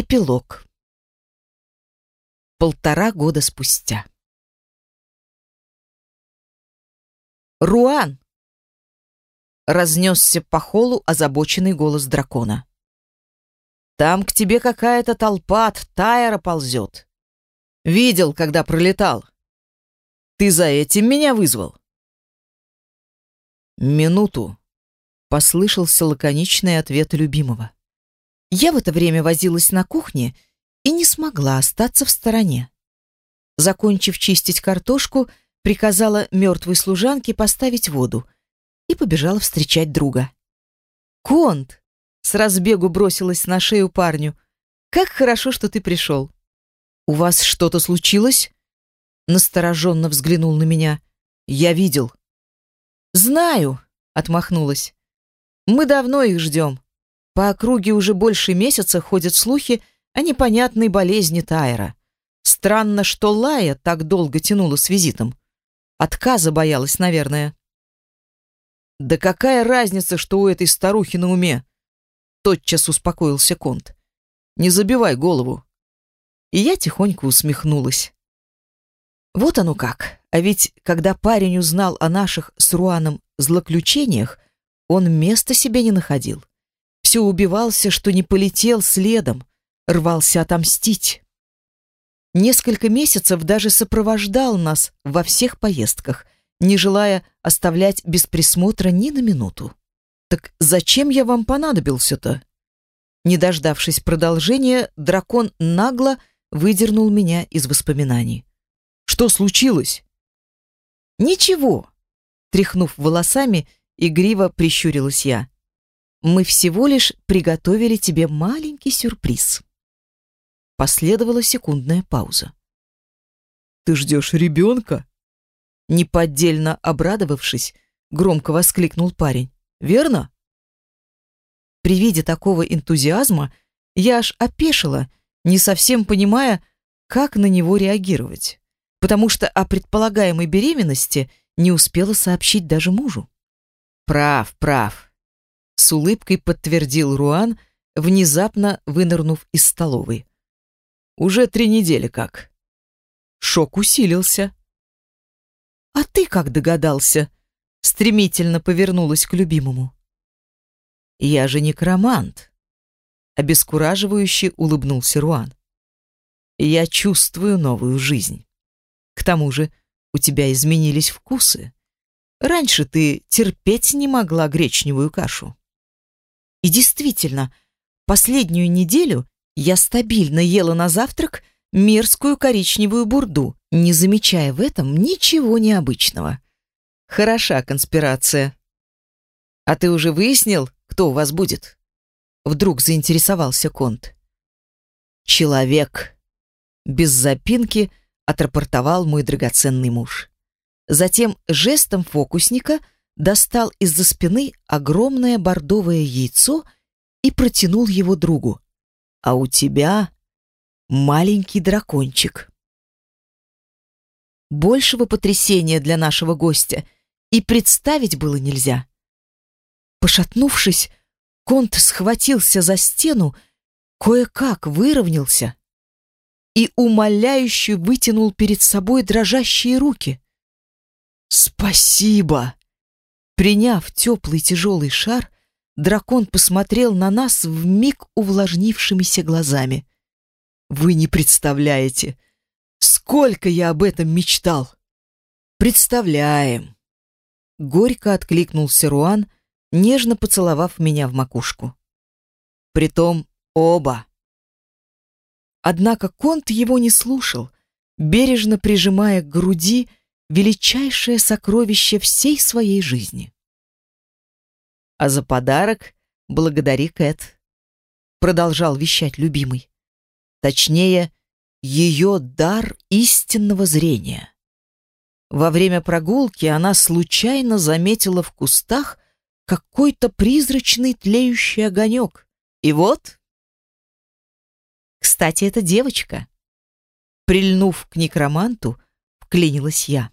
Эпилог. Полтора года спустя. «Руан!» — разнесся по холу озабоченный голос дракона. «Там к тебе какая-то толпа от Тайра ползет. Видел, когда пролетал. Ты за этим меня вызвал?» «Минуту», — послышался лаконичный ответ любимого. Я в это время возилась на кухне и не смогла остаться в стороне. Закончив чистить картошку, приказала мертвой служанке поставить воду и побежала встречать друга. «Конт!» — с разбегу бросилась на шею парню. «Как хорошо, что ты пришел!» «У вас что-то случилось?» Настороженно взглянул на меня. «Я видел». «Знаю!» — отмахнулась. «Мы давно их ждем. По округе уже больше месяца ходят слухи о непонятной болезни Тайра. Странно, что Лая так долго тянула с визитом. Отказа боялась, наверное. «Да какая разница, что у этой старухи на уме?» Тотчас успокоился Конт. «Не забивай голову». И я тихонько усмехнулась. Вот оно как. А ведь, когда парень узнал о наших с Руаном злоключениях, он места себе не находил. Все убивался, что не полетел следом, рвался отомстить несколько месяцев даже сопровождал нас во всех поездках, не желая оставлять без присмотра ни на минуту. Так зачем я вам понадобился-то? Не дождавшись продолжения, дракон нагло выдернул меня из воспоминаний. Что случилось? Ничего. Тряхнув волосами, игриво прищурилась я. Мы всего лишь приготовили тебе маленький сюрприз. Последовала секундная пауза. «Ты ждешь ребенка?» Неподдельно обрадовавшись, громко воскликнул парень. «Верно?» При виде такого энтузиазма я аж опешила, не совсем понимая, как на него реагировать, потому что о предполагаемой беременности не успела сообщить даже мужу. «Прав, прав», — с улыбкой подтвердил Руан, внезапно вынырнув из столовой. Уже три недели как. Шок усилился. «А ты как догадался?» Стремительно повернулась к любимому. «Я же некромант», — обескураживающе улыбнулся Руан. «Я чувствую новую жизнь. К тому же у тебя изменились вкусы. Раньше ты терпеть не могла гречневую кашу». И действительно, последнюю неделю я стабильно ела на завтрак мерзкую коричневую бурду, не замечая в этом ничего необычного. Хороша конспирация. А ты уже выяснил, кто у вас будет? Вдруг заинтересовался Конт. Человек. Без запинки отрапортовал мой драгоценный муж. Затем жестом фокусника достал из-за спины огромное бордовое яйцо и протянул его другу а у тебя маленький дракончик. Большего потрясения для нашего гостя и представить было нельзя. Пошатнувшись, Конт схватился за стену, кое-как выровнялся и умоляюще вытянул перед собой дрожащие руки. «Спасибо!» Приняв теплый тяжелый шар, дракон посмотрел на нас в миг увлажнившимися глазами. Вы не представляете, сколько я об этом мечтал. Представляем. Горько откликнулся Руан, нежно поцеловав меня в макушку. Притом оба. Однако Конт его не слушал, бережно прижимая к груди величайшее сокровище всей своей жизни а за подарок благодари Кэт. Продолжал вещать любимый. Точнее, ее дар истинного зрения. Во время прогулки она случайно заметила в кустах какой-то призрачный тлеющий огонек. И вот... Кстати, это девочка. Прильнув к некроманту, вклинилась я.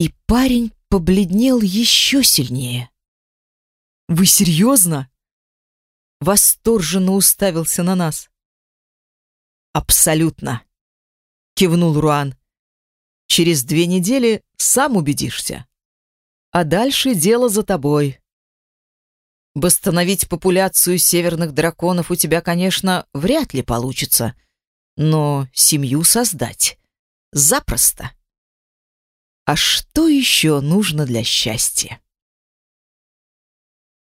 И парень побледнел еще сильнее. Вы серьезно? Восторженно уставился на нас. Абсолютно. Кивнул Руан. Через две недели сам убедишься. А дальше дело за тобой. Восстановить популяцию северных драконов у тебя, конечно, вряд ли получится, но семью создать запросто. А что еще нужно для счастья?